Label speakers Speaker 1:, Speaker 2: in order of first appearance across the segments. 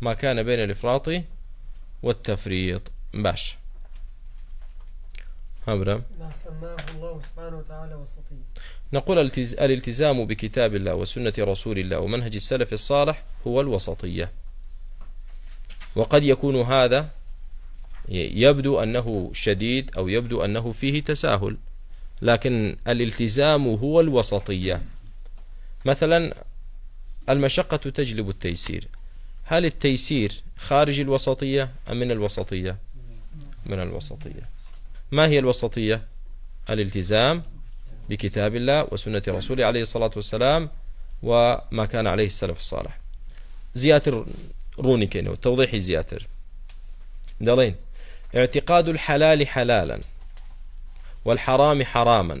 Speaker 1: ما كان بين الإفراط والتفريط
Speaker 2: باش هبرم
Speaker 3: ما سماه الله سبحانه وتعالى وسطية
Speaker 2: نقول الالتزام بكتاب الله وسنة رسول الله ومنهج السلف الصالح هو الوسطية وقد يكون هذا يبدو أنه شديد أو يبدو أنه فيه تساهل لكن الالتزام هو الوسطية مثلا المشقة تجلب التيسير هل التيسير خارج الوسطية أم من الوسطية من الوسطية ما هي الوسطية الالتزام بكتاب الله وسنة رسوله عليه الصلاة والسلام وما كان عليه السلف الصالح زياتر روني كينو توضيحي زياتر دلين اعتقاد الحلال حلالا والحرام حراما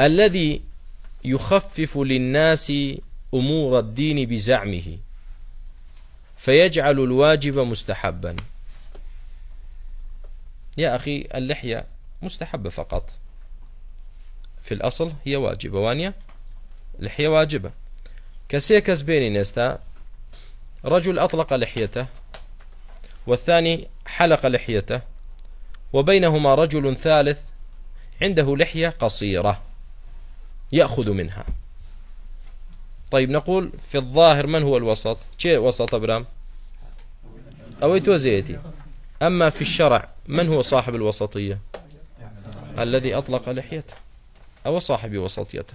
Speaker 2: الذي يخفف للناس أمور الدين بزعمه فيجعل الواجب مستحبا يا أخي اللحية مستحبة فقط في الأصل هي واجبة وانية لحية واجبة كسيكس بيني نستا رجل أطلق لحيته والثاني حلق لحيته وبينهما رجل ثالث عنده لحية قصيرة يأخذ منها طيب نقول في الظاهر من هو الوسط شيء وسط برام أو توزيتي أما في الشرع من هو صاحب الوسطية الذي أطلق لحيته أو صاحب وسطيته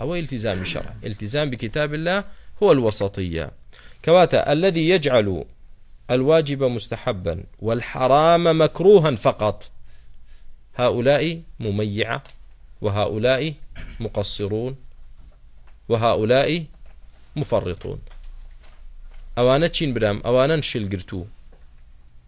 Speaker 2: ئەوە التزامی شەڕ التزام بكتاب الله هو الوسطية كواتا الذي يجعل الواجب مستحبا والحرام مكروها فقط هؤلاء مميعة وهؤلاء مقصرون وهؤلاء مفرطون ئەوانە چین برام ئەوانن شلگرتو